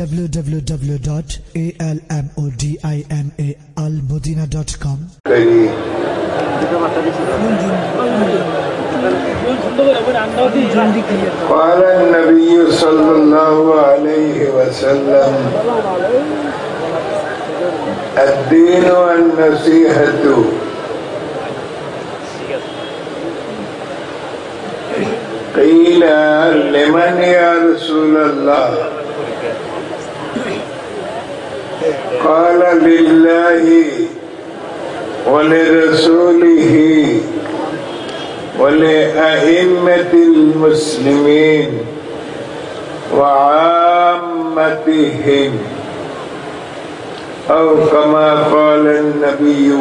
www.almodimalmodina.com كريم قال النبي صلى الله عليه وسلم، الدين النصيحة قيل، لمن يا رسول الله؟ قال لله ولرسوله ولأئمة المسلمين وعامتهم أو كما قال النبي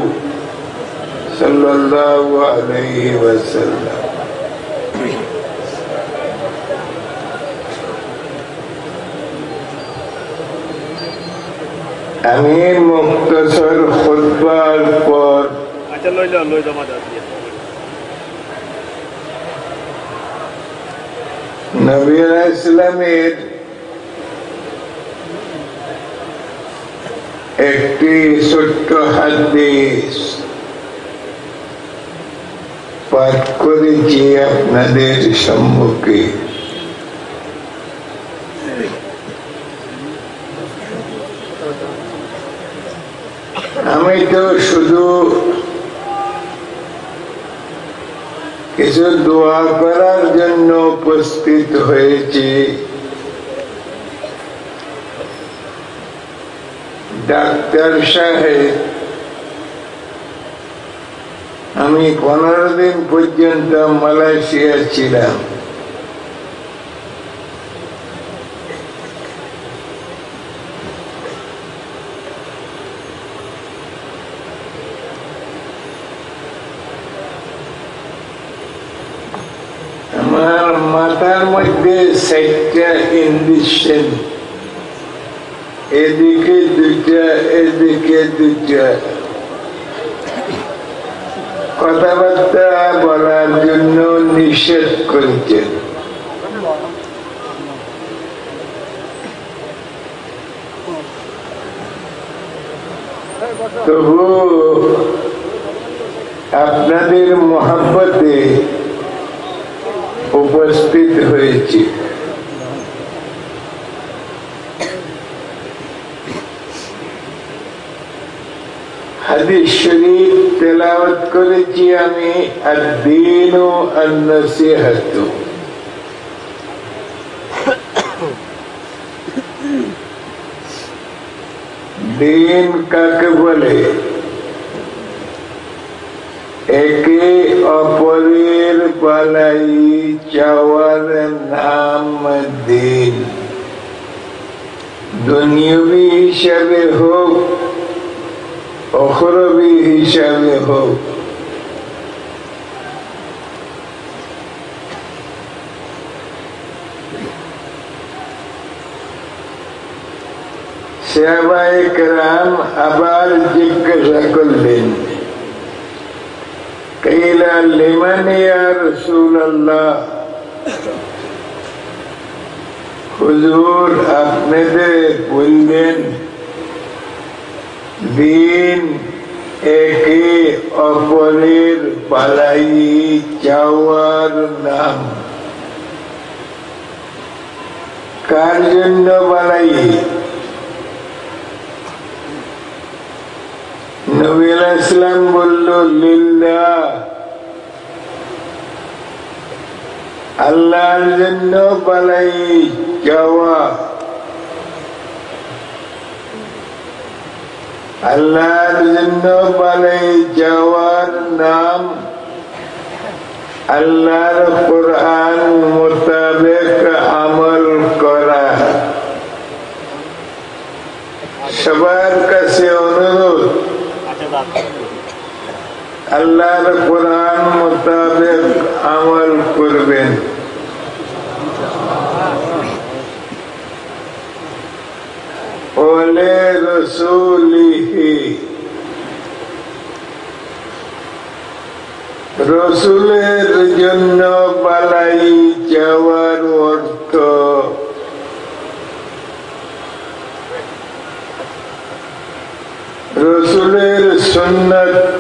صلى الله عليه وسلم. আমি মুক্তসর খুতবার পর আচ্ছা লই যাও লই জমা দাও দিয়ে নবী ইসলামের একটি ছোট্ট হাদিস পাঠ করেছি আপনাদের সম্মুখে আমি তো শুধু কিছু দোয়া করার জন্য উপস্থিত হয়েছি ডাক্তার সাহেব আমি পনেরো দিন পর্যন্ত মালয়েশিয়া ছিলাম আমার মাথার মধ্যে সাইটটা ইঞ্জেকশন এদিকে দুইটা এদিকে দুইটা। কথাবার্তা বলার জন্য নিষেধ করেছেন। তবু আপনাদের মহাব্বতে উপয়াস পেতে হয়েছে বলে একে অপরে پلئی چور نام دین دنیوی شب ہو اخروی شب ہو سیابہ اکرام ابال جک رکل دین قيل لمن يا رسول الله হুজুর আপনাদের বললেন দিন একে অপরের পালাই চাওয়ার নাম কার জন্য বালাই নবীল ইসলাম বলল লিল্লা আল্লাহর জন্য পালাই যাওয়া আল্লাহর জন্য পালাই যাওয়ার নাম আল্লাহর কোরআন মোতাবেক আমল করা সবার কাছে اللہ قرآن مطابق عمل قربین اول رسولی রসুলের জন্য পালাই যাওয়ার অর্থ রসুলের সন্ন্যত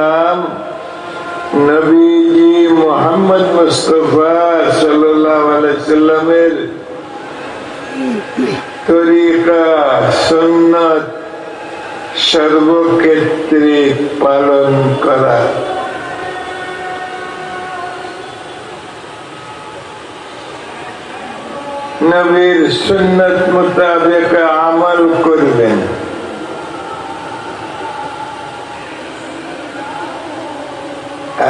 নাম নবীজি মোহাম্মদ মুস্তফা আলাইসাল্লামের তরিকা, সুন্নত সর্বক্ষেত্রে পালন করা। নবীর সুন্নত মোতাবেক আমল করবেন।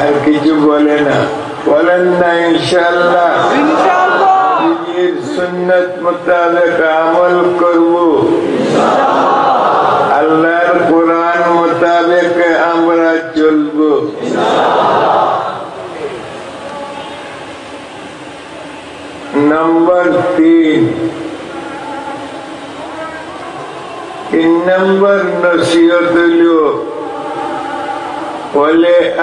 আর কিছু বলে না বলেন না ইনশাল্লাহ নিজের সুন্নত মোতাবেক আমল করব আল্লাহর কোরআন মোতাবেক আমরা চলব নম্বর তিন তিন নম্বর নসিহত হল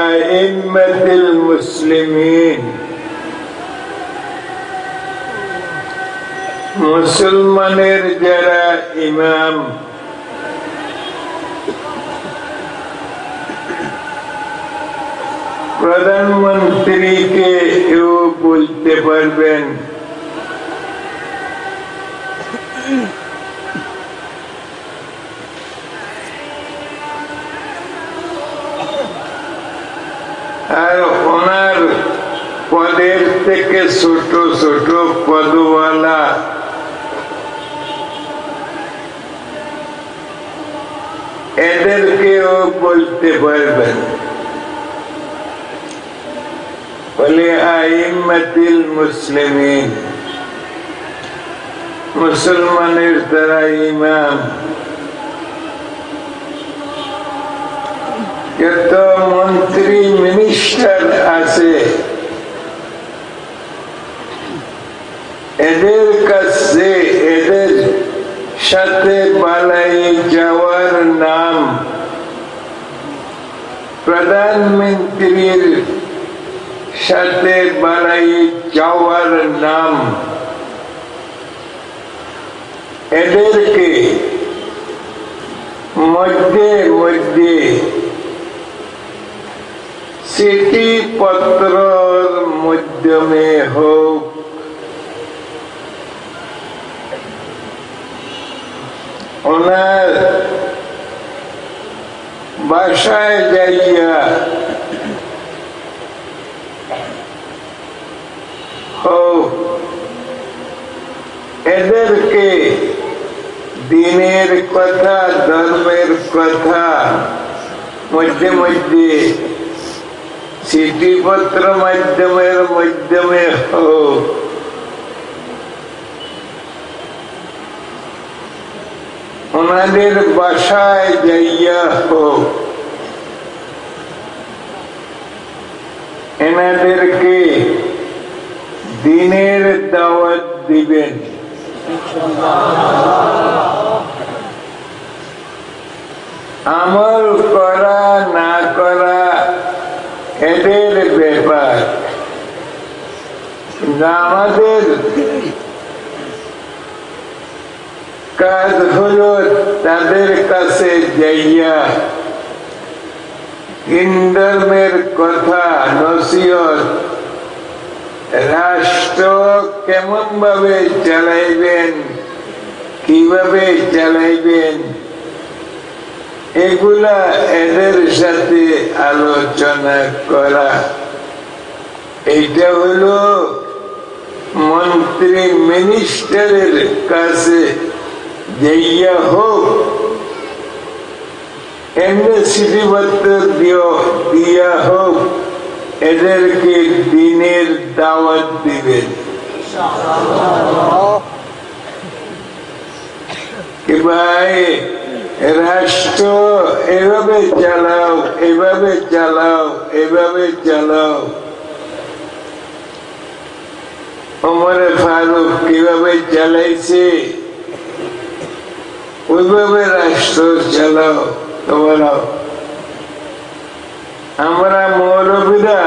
আইম্মাতিল মুসলিমিন মুসলমানের যারা ইমাম প্রধানমন্ত্রীকে কেউ বলতে পারবেন سوٹو سوٹو پدو والا۔ ایدر کے او بولتے بربن بولے آئیمت المسلمین مسلمان ارترا امام تو منتری منشتر آسے۔ سے شت بالائی جوار نام پردھان منتری شت بالائی جوار نام মধ্যে মধ্যে চিঠিপত্র মাধ্যমের মাধ্যমে ওনাদের বাসায় যাইয়া হোক। এনাদেরকে দিনের দাওয়াত দিবেন। আমল করা না করা এদের ব্যাপার আমাদের কাজ তাদের কাছে যাইয়া হিন্দর্মের কথা রাষ্ট্র কেমন ভাবে চালাইবেন, কীভাবে চালাইবেন, এগুলা এদের সাথে আলোচনা করা। এইটা হলো মন্ত্রী মিনিস্টারের কাছে যাইয়া হোক দিয়া হোক, এদেরকে দিনের দাওয়াত দিবেন। ভাই, রাষ্ট্র এভাবে চালাও এভাবে চালাও এভাবে চালাও। ওমরে ফারুক কীভাবে চালাইছে ওইভাবে রাষ্ট্র চালাও তোমরা? আমরা মৌলবীরা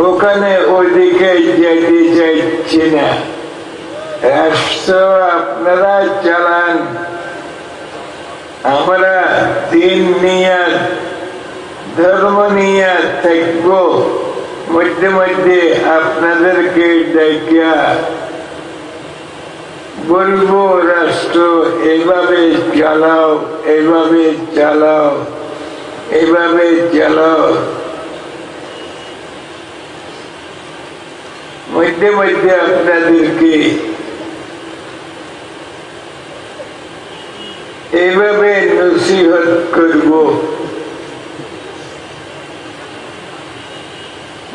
ওখানে ওইদিকে যেতে চাইছি না। রাষ্ট্র আপনারা চালান আমরা দিন নিয়ে ধর্ম নিয়ে থাকব। মধ্যে মধ্যে আপনাদেরকে ডাকিয়া বলব, রাষ্ট্র, এভাবে চালাও এভাবে চালাও এভাবে চালাও। মধ্যে মধ্যে আপনাদেরকে এইভাবে নসিহত করব।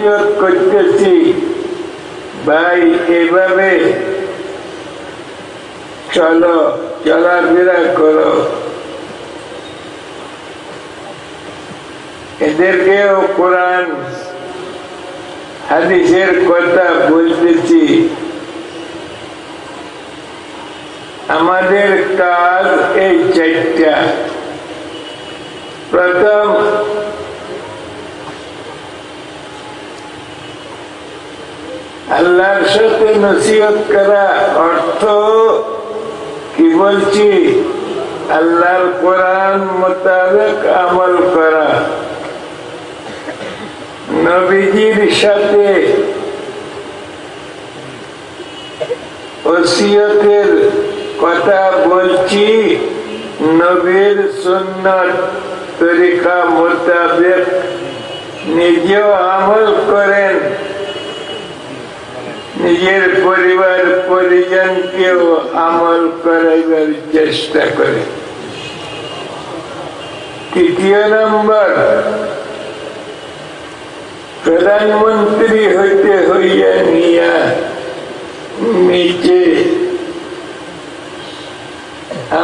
নসিহত করতেছি ভাই এভাবে চলো চলাফেরা করো এদেরকেও কোরআন হাদিসের কথা বলতেছি আমাদের কাজ এই চারটা প্রথম আল্লাহর সাথে নসিহত করা অর্থ কি বলছি? আল্লাহর কোরআন মোতাবেক আমল করা। নবীজির সাথে ওসিয়তের কথা বলছি, নবীর সুন্নত তরিকা মোতাবেক নিজেও আমল করেন। নিজের পরিবার পরিজনকেও আমল করাইবার চেষ্টা করে। তৃতীয় নম্বর, প্রধানমন্ত্রী হইতে হইয়া নিয়া নিচে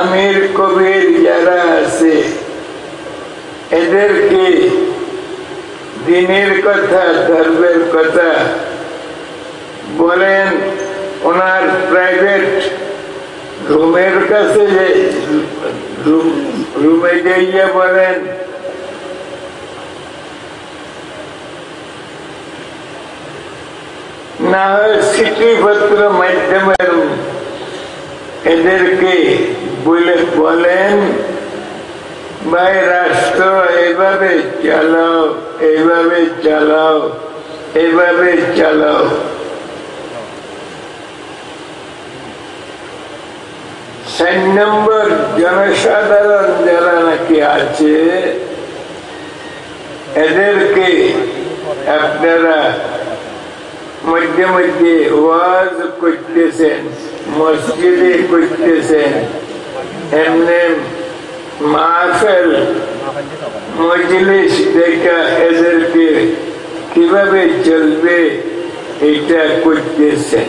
আমির কবির যারা আছে, এদেরকে দিনের কথা, ধর্মের কথা বলেন, ওনার প্রাইভেট রুমের কাছে যে রুমে যাইয়া বলেন, না মাধ্যমে এদেরকে বলে বলেন, ভাই, রাষ্ট্র এইভাবে চালাও এইভাবে চালাও এইভাবে চালাও। চার নম্বর জনসাধারণ যারা নাকি আছে, এদেরকে আপনারা মধ্যে মধ্যে ওয়াজ করতেছেন, মসজিদে করতেছেন এমনি মাহফেল, মজলিস দেখা এদেরকে কীভাবে চলবে এটা করতেছেন।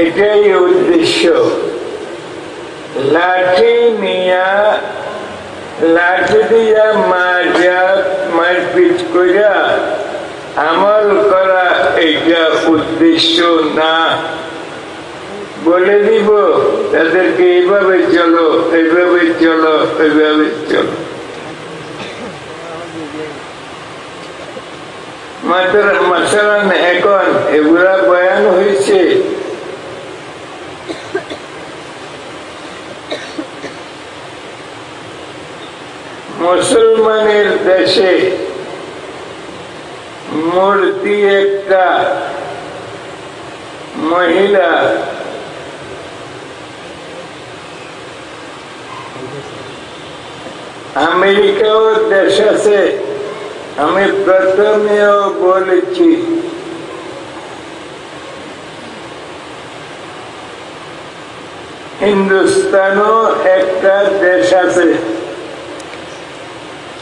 এটাই উদ্দেশ্য। লাঠি নিয়া, লাঠি দিয়া মারা মারপিট করিয়া আমল করা এটা উদ্দেশ্য না। বলে দিব, তাদেরকে এইভাবে চলো এইভাবে চলো এইভাবে চলো। মাত্র মাসালান এখন এগুলা বয়ান হয়েছে মুসলমানের দেশে মূর্তি একটা মহিলা আমেরিকাও দেশ আছে। আমি প্রথমেও বলেছি, হিন্দুস্তানও একটা দেশ আছে।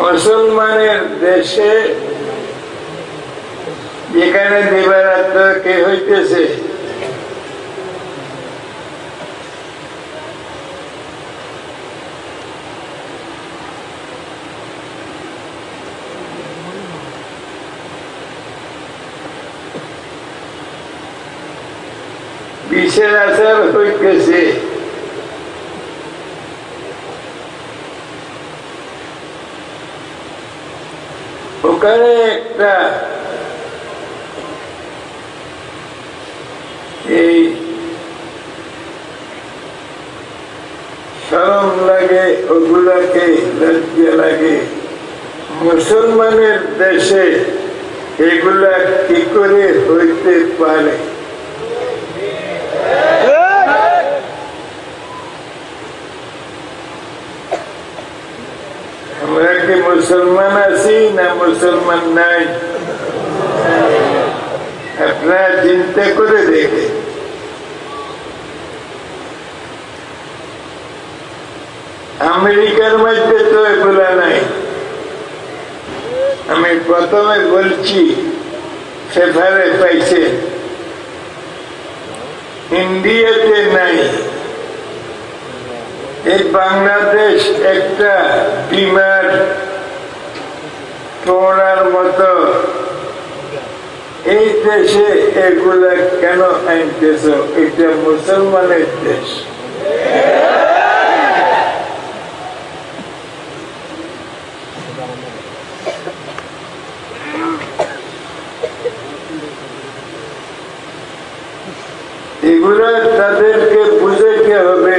মুসলমানের দেশে যেখানে দিবারাত্র কে হইতেছে? বিশের আচার হইতেছে। একটা এই সরম লাগে ওগুলাকে লজ্জা লাগে। মুসলমানের দেশে এগুলা কি করে হইতে পারে আমরা কি মুসলমান আছি না মুসলমান নাই? আপনারা চিন্তা করে দেখে আমেরিকার মধ্যে তো এগুলা নাই। আমি প্রথমে বলছি সেফারে পাইছে ইন্ডিয়াতে নাই। এই বাংলাদেশ একটা বিমার তোড়ার মতো। এই দেশে এগুলা কেন আনতেছ? এটা মুসলমানের দেশ। এগুলা তাদেরকে বুঝাইতে হবে।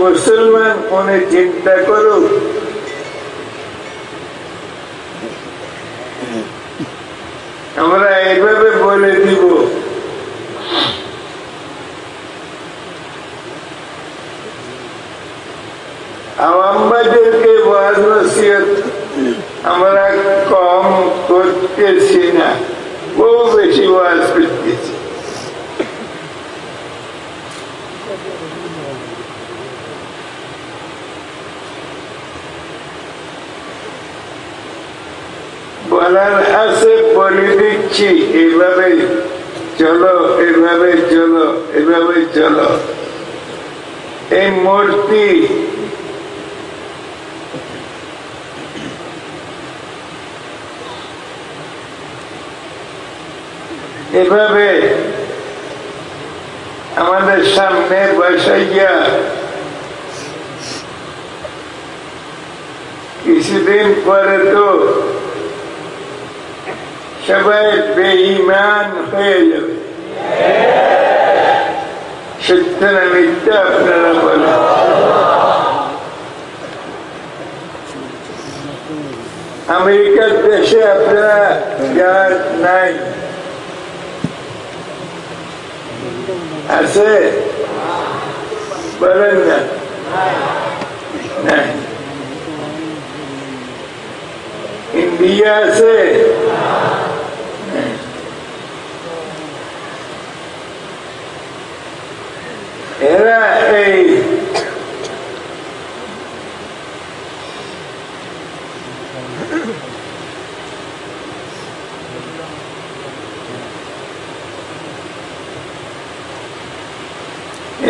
মুসলমান মনে চিন্তা করুক আমরা এইভাবে বলে দিব আওয়ামবাদেরকে ওয়াজ নসিহত আমরা কম করতেছি না। বহু বেশি ওয়াজ করতেছি। বলার আছে, বলে দিচ্ছি এভাবে চলো এভাবে চলো এভাবে চলো। এই মূর্তি এভাবে আমাদের সামনে বসাইয়া কিছুদিন পরে তো সবাই বেঈমান হয়ে যাবে। আপনারা বলেন। আমেরিকার দেশে আপনারা যার নাই। ایسے بلن میں نہیں۔ انڈیا ایسے نہیں۔ ایرہ ایرہ এই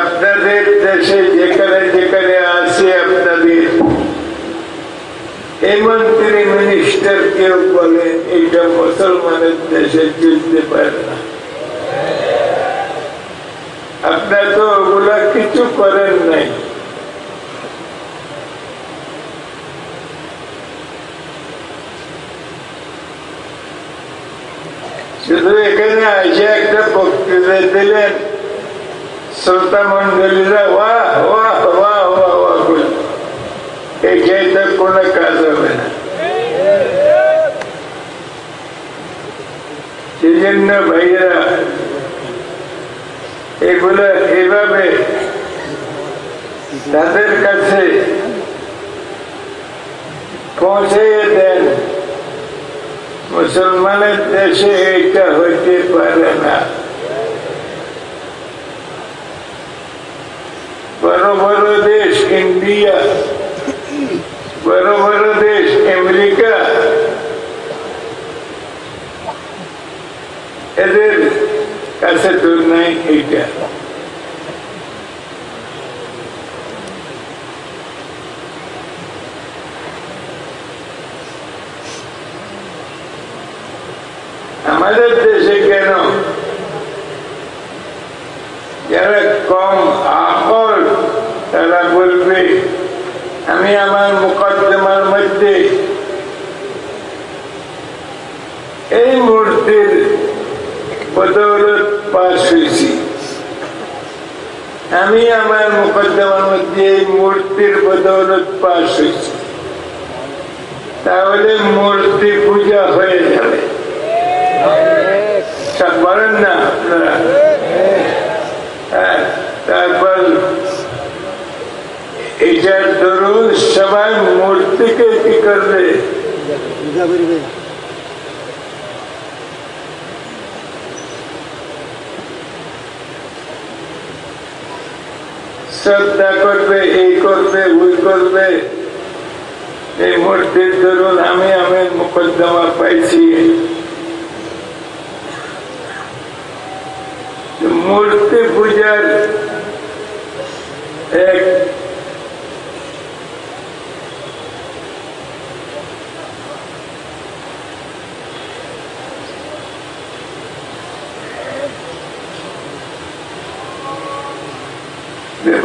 আপনাদের দেশে যেখানে যেখানে আছে আপনাদের এই মন্ত্রী মিনিস্টার কেউ বলে এইটা মুসলমানের দেশে চলতে পারে না আপনার তো ওগুলা কিছু করেন নাই শুধু এখানে এসে একটা বক্তৃতা দিলেন শ্রোতা মন্ডলীরা ওয়া ওয়া ওয়া ওয়া ওয়া বলে এই চাইতে কোনো কাজ হবে না সেই জন্য ভাইয়েরা এগুলো এভাবে তাদের কাছে পৌঁছে দেন মুসলমানের দেশে এটা হইতে পারে না বড় বড় দেশ ইন্ডিয়া বড় বড় দেশ আমেরিকা এদের কাছে তো নাই এইটা মূর্তির বদৌলত পাশ হয়েছি। তাহলে মূর্তি পূজা হয়ে যাবে। বলেন না আপনারা? হ্যাঁ, তারপর এটার দরুন সবাই মূর্তিকে কি করবে? শ্রদ্ধা করবে, এই করবে, ওই করবে। এই মূর্তির ধরুন আমি আমি মোকদ্দমা পাইছি। মূর্তি পূজার এক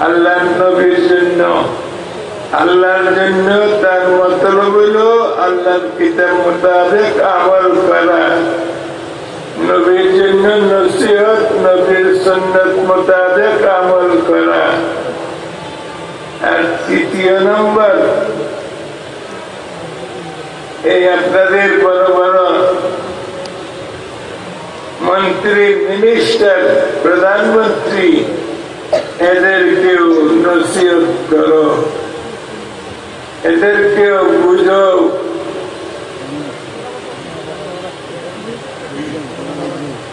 আল্লাহ নবীর জন্য। আল্লাহর জন্য তার মতলব হলো আল্লাহর কিতাব মোতাবেক আমল করা। নবীর জন্য নসিহত, নবীর সন্ন্যত মোতাবেক আমল করা। আর তৃতীয় নম্বর, এই আপনাদের বড় বড় মন্ত্রী মিনিস্টার প্রধানমন্ত্রী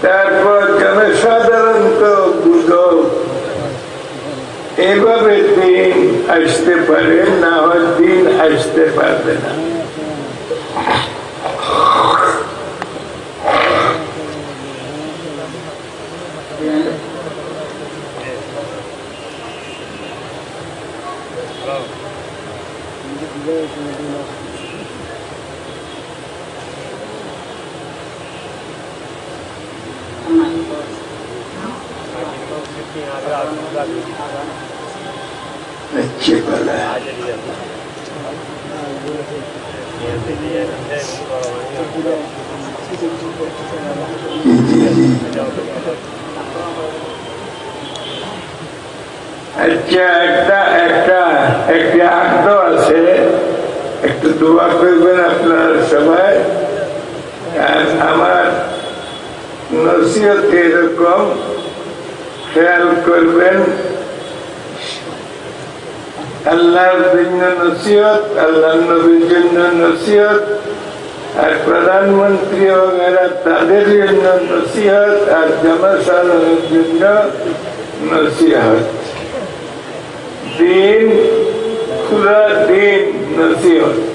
তারপর জনসাধারণকে বুঝো এভাবে দিন আসতে পারে না হয় দিন আসতে পারবে না ایک مدینہ اچھی گل ہے اچھا একটা একটা একটি আগ্রহ আছে দোয়া করবেন আপনারা সবাই আর আমার নসিহত এরকম, খেয়াল করবেন, আল্লাহর জন্য নসিহত আল্লাহ নবীর জন্য নসিহত, আর প্রধানমন্ত্রী ওগেরা তাদের জন্য নসিহত, আর জনসাধারণের জন্য নসিহত। দিন পুরা দিন, নসিহত।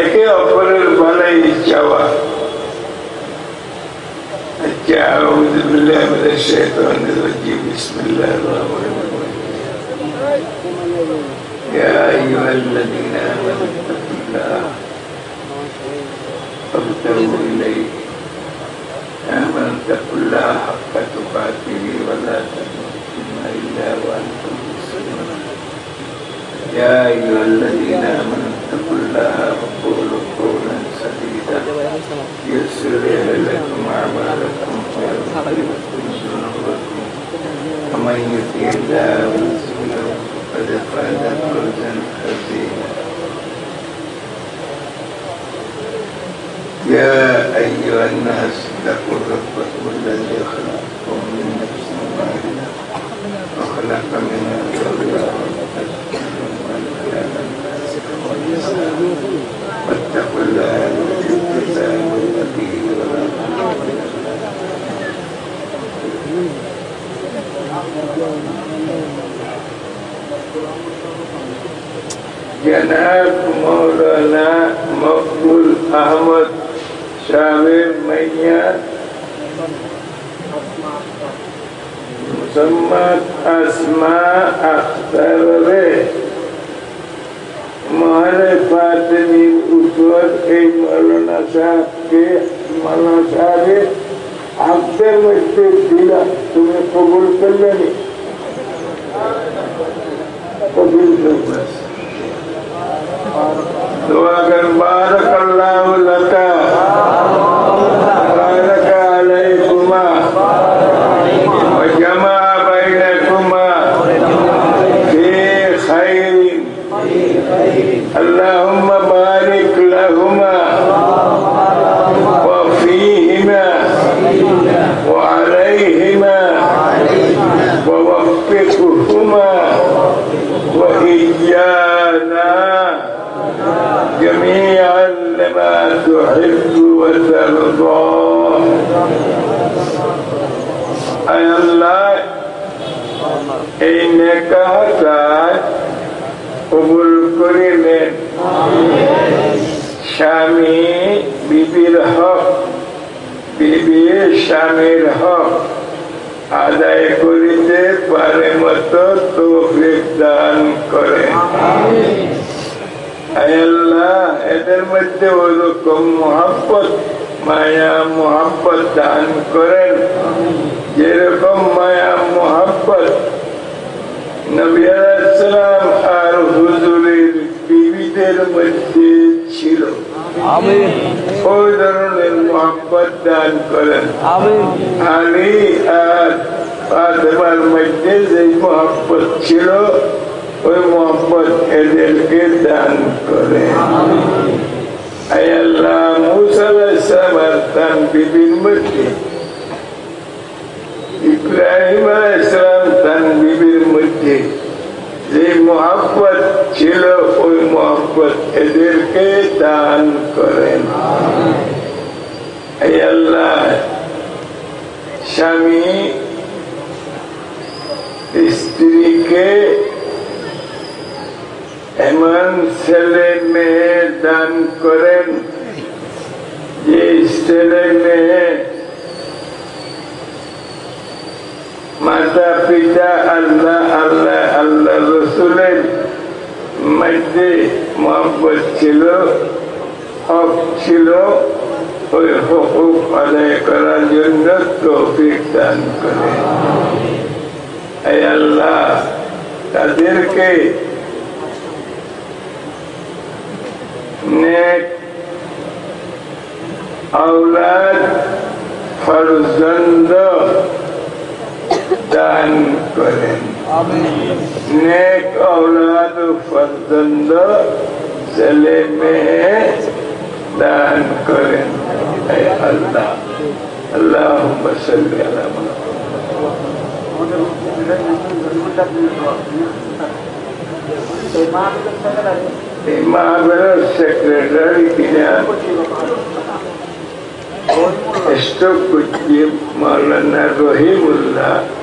একে অপরের ভালাই চাওয়া আচ্ছা أعوذ بالله من الشيطان الرجيم بسم الله الرحمن الرحيم يا أيها الذين آمنوا اتقوا الله فابتغوا إليه آمنوا اتقوا الله حق تقاته ولا تموتن إلا وأنتم مسلمون يا أيها الذين آمنوا الله وقولوا قولا سديدا يصلح لكم أعمالكم ويغفر لكم ذنوبكم ومن يطع الله فقد فاز فوزا عظيما يا أيها الناس اتقوا ربكم الذي خلقكم من نفس واحدة وخلق منها زوجها واتقوا الله الذي تساءلون به والأرحام جناب مولانا مقبول احمد شامل ميا مسمى اسماء اختر ہمارے فاطمی اس وقت مولانا صاحب کے، مولانا صاحب ہفتے میں دیا تمہیں قبول کر لینی قبول کر دعا کر، بارک اللہ لکا۔ আদায় করিতে পারে মতো দান করে। আল্লাহ, এদের মধ্যে ওরকম মোহাম্মত মায়া মোহাম্মত দান করেন। যেরকম মায়া মোহাম্মত নবী আর হুজুরের বিবিদের মধ্যে ছিল। قدر المحبت دان کرن علی فاطمہ المجد سے محبت چلو۔ اور محبت کے کے دان کریں اے اللہ موسیٰ علیہ السلام تن بی ابراہیم علیہ السلام تن بی যে মোহাম্মত ছিল, ওই মোহাম্মত এদেরকে দান করেন। আল্লাহ, স্বামী স্ত্রীকে এমন ছেলে মেয়ে দান করেন, যে ছেলে মেয়ে মাতা পিতা আল্লাহ আল্লাহ আল্লাহ রসুলের মধ্যে মহব্বত ছিল, হক ছিল, ওই হকুক আদায় করার জন্য তৌফিক দান করে। আল্লাহ, তাদেরকে দান করেন। نیک اولاد فرزند چلے میں دان کریں۔ اے اللہ، اللہم صلی علی محمد امام سیکرٹری اس تو کچھ مولانا رحیم اللہ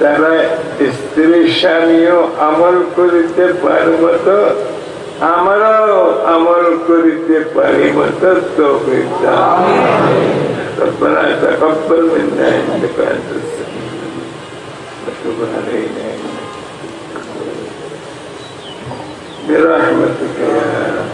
তারা স্ত্রী স্বামীও আমল করিতে পারবত আমরাও আমল করিতে পারিব তৌফিক ربنا تقبل منا انك انت السميع وتب علينا برحمتك يا